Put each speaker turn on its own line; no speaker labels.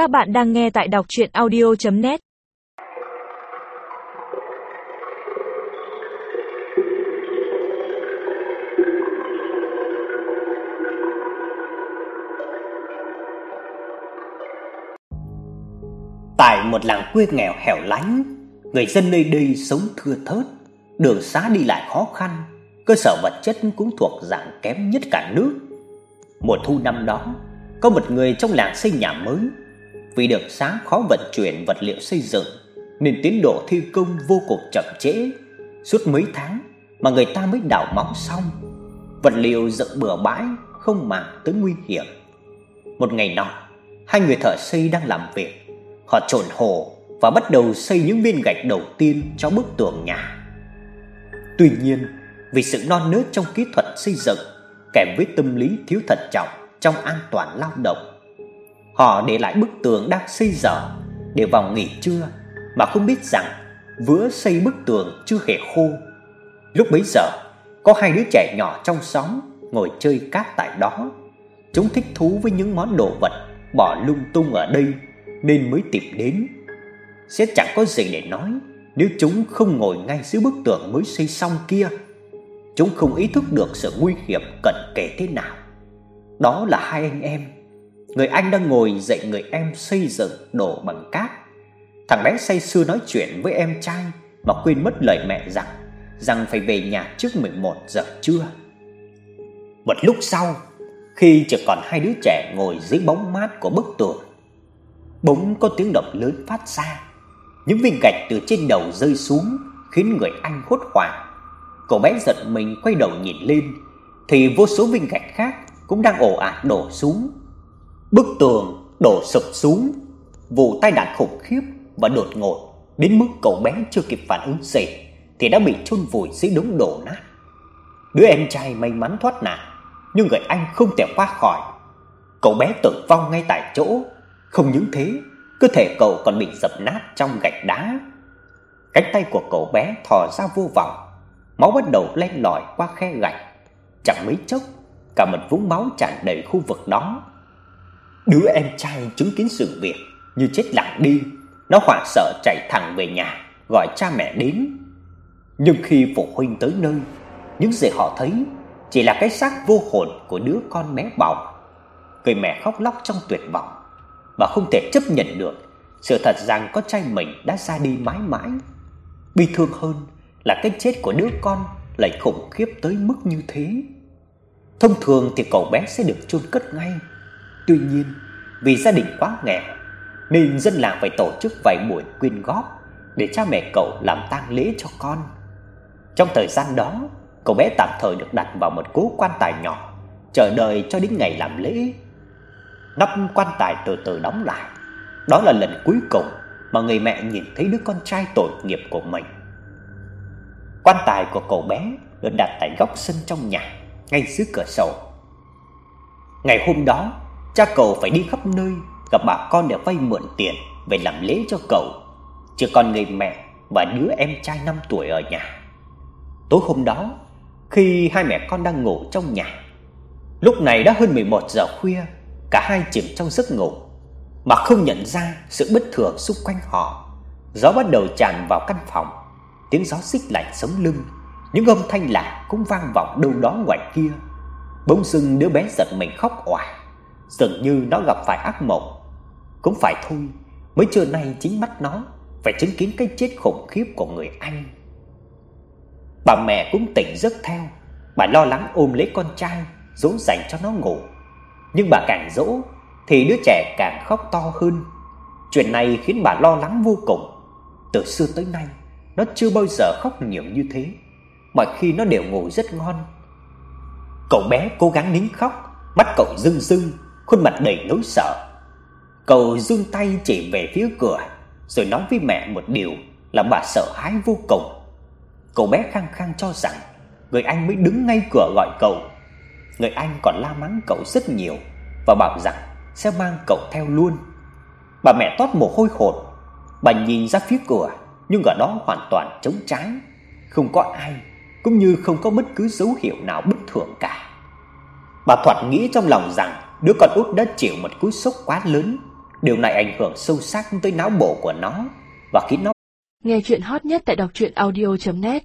Các bạn đang nghe tại đọc chuyện audio.net
Tại một làng quê nghèo hẻo lánh, người dân nơi đây sống thưa thớt, đường xá đi lại khó khăn, cơ sở vật chất cũng thuộc dạng kém nhất cả nước. Mùa thu năm đó, có một người trong làng xây nhà mới, vì đường xá khó vận chuyển vật liệu xây dựng nên tiến độ thi công vô cùng chậm trễ, suốt mấy tháng mà người ta mới đào móng xong. Vật liệu dựng bừa bãi, không màng tới nguy hiểm. Một ngày nọ, hai người thợ xây đang làm việc, họ trộn hồ và bắt đầu xây những viên gạch đầu tiên cho bức tường nhà. Tuy nhiên, vì sự non nớt trong kỹ thuật xây dựng kèm với tâm lý thiếu thận trọng trong an toàn lao động, họ để lại bức tường đang xây dở để vào nghỉ trưa mà không biết rằng vừa xây bức tường chưa hề khô. Lúc bấy giờ, có hai đứa trẻ nhỏ trong xóm ngồi chơi cát tại đó. Chúng thích thú với những món đồ vật bỏ lung tung ở đây nên mới tìm đến. Sẽ chẳng có gì để nói nếu chúng không ngồi ngay dưới bức tường mới xây xong kia. Chúng không ý thức được sự nguy hiểm cận kề thế nào. Đó là hai anh em. Người anh đang ngồi dạy người em xây dựng đồ bằng cát. Thằng bé say sưa nói chuyện với em trai mà quên mất lời mẹ rằng rằng phải về nhà trước 11 giờ trưa. Một lúc sau, khi chỉ còn hai đứa trẻ ngồi dưới bóng mát của bức tường, bỗng có tiếng động lớn phát ra. Những viên gạch từ trên đầu rơi xuống khiến người anh hốt hoảng. Cậu bé giật mình quay đầu nhìn lên thì vô số viên gạch khác cũng đang ồ ạt đổ xuống. Bức tường đổ sụp xuống, vụ tai nạn khủng khiếp và đột ngột đến mức cậu bé chưa kịp phản ứng gì thì đã bị chôn vùi dưới đống đổ nát. Đứa em trai may mắn thoát nạn, nhưng người anh không thể qua khỏi. Cậu bé tử vong ngay tại chỗ, không những thế, cơ thể cậu còn bị dập nát trong gạch đá. Cánh tay của cậu bé thò ra vô vọng, máu bắt đầu len lỏi qua khe gạch. Chẳng mấy chốc, cả một vũng máu tràn đầy khu vực đó. Đứa em trai chứng kiến sự việc như chết lặng đi, nó hoảng sợ chạy thẳng về nhà, gọi cha mẹ đến. Nhưng khi phụ huynh tới nơi, những gì họ thấy chỉ là cái xác vô hồn của đứa con bé bỏng. Người mẹ khóc lóc trong tuyệt vọng và không thể chấp nhận được sự thật rằng con trai mình đã ra đi mãi mãi. Bi thương hơn là cái chết của đứa con lại khủng khiếp tới mức như thế. Thông thường thì cậu bé sẽ được chôn cất ngay. Tuy nhiên, vì gia đình quá nghèo nên dân làng phải tổ chức vài buổi quyên góp để cha mẹ cậu làm tang lễ cho con. Trong thời gian đó, cậu bé tạm thời được đặt vào một cố quan tài nhỏ, chờ đợi cho đến ngày làm lễ. Nắp quan tài từ từ đóng lại. Đó là lần cuối cùng mà người mẹ nhìn thấy đứa con trai tội nghiệp của mình. Quan tài của cậu bé được đặt tại góc sân trong nhà, ngay dưới cửa sổ. Ngày hôm đó, cha cậu phải đi khắp nơi gặp bà con để vay mượn tiền về làm lễ cho cậu. Chỉ còn người mẹ và đứa em trai 5 tuổi ở nhà. Tối hôm đó, khi hai mẹ con đang ngủ trong nhà, lúc này đã hơn 11 giờ khuya, cả hai chìm trong giấc ngủ mà không nhận ra sự bất thường xung quanh họ. Gió bắt đầu tràn vào căn phòng, tiếng gió xích lạnh sống lưng, những âm thanh lạ cũng vang vọng đâu đó ngoài kia. Bỗng dưng đứa bé giật mình khóc òa, dường như nó gặp phải ác mộng. Cũng phải thôi, mới trưa nay chính mắt nó phải chứng kiến cái chết khủng khiếp của người anh. Bà mẹ cũng tỉnh giấc theo, bà lo lắng ôm lấy con trai, dỗ dành cho nó ngủ. Nhưng bà càng dỗ thì đứa trẻ càng khóc to hơn. Chuyện này khiến bà lo lắng vô cùng. Từ xưa tới nay, nó chưa bao giờ khóc nhiều như thế. Mọi khi nó đều ngủ rất ngon. Cậu bé cố gắng nín khóc, mắt cậu rưng rưng, khuôn mặt đầy nỗi sợ. Cậu giương tay chỉ về phía cửa, rồi nói với mẹ một điều làm bà sợ hãi vô cùng. Cậu bé khăng khăng cho rằng người anh mới đứng ngay cửa gọi cậu. Người anh còn la mắng cậu rất nhiều và bảo rằng sẽ mang cậu theo luôn. Bà mẹ toát mồ hôi hột, bà nhìn ra phía cửa nhưng ở đó hoàn toàn trống trải, không có ai, cũng như không có bất cứ dấu hiệu nào bất thường cả. Bà thoạt nghĩ trong lòng rằng đứa con út đã chịu một cú sốc quá lớn, Điều này ảnh hưởng sâu sắc tới não bộ của nó và khiến nó
Nghe chuyện hot nhất tại đọc truyện audio net.